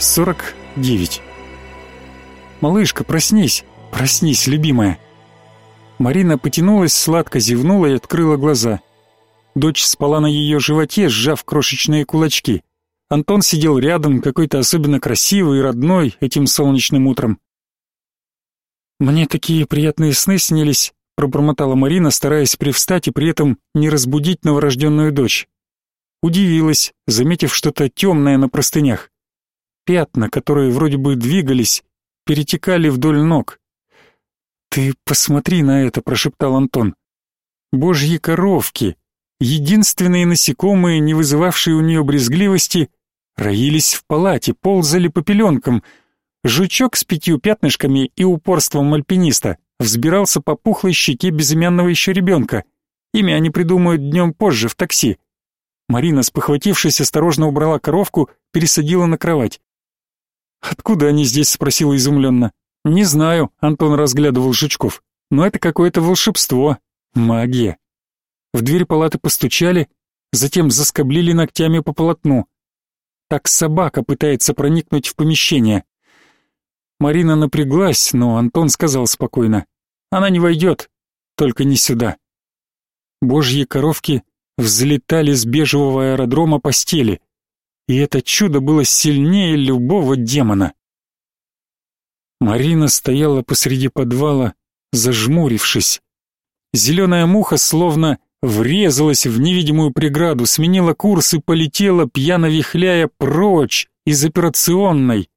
49. «Малышка, проснись! Проснись, любимая!» Марина потянулась, сладко зевнула и открыла глаза. Дочь спала на ее животе, сжав крошечные кулачки. Антон сидел рядом, какой-то особенно красивый и родной этим солнечным утром. «Мне такие приятные сны снились», — пробормотала Марина, стараясь привстать и при этом не разбудить новорожденную дочь. Удивилась, заметив что-то темное на простынях пятна, которые вроде бы двигались, перетекали вдоль ног. «Ты посмотри на это», — прошептал Антон. «Божьи коровки, единственные насекомые, не вызывавшие у нее брезгливости, роились в палате, ползали по пеленкам. Жучок с пятью пятнышками и упорством альпиниста взбирался по пухлой щеке безымянного еще ребенка. Имя они придумают днем позже в такси. Марина, спохватившись, осторожно убрала коровку, пересадила на кровать. «Откуда они здесь?» — спросила изумленно. «Не знаю», — Антон разглядывал жучков. «Но это какое-то волшебство. Магия». В дверь палаты постучали, затем заскоблили ногтями по полотну. Так собака пытается проникнуть в помещение. Марина напряглась, но Антон сказал спокойно. «Она не войдет, только не сюда». Божьи коровки взлетали с бежевого аэродрома постели и это чудо было сильнее любого демона. Марина стояла посреди подвала, зажмурившись. Зеленая муха словно врезалась в невидимую преграду, сменила курс и полетела, пьяно вихляя, прочь из операционной.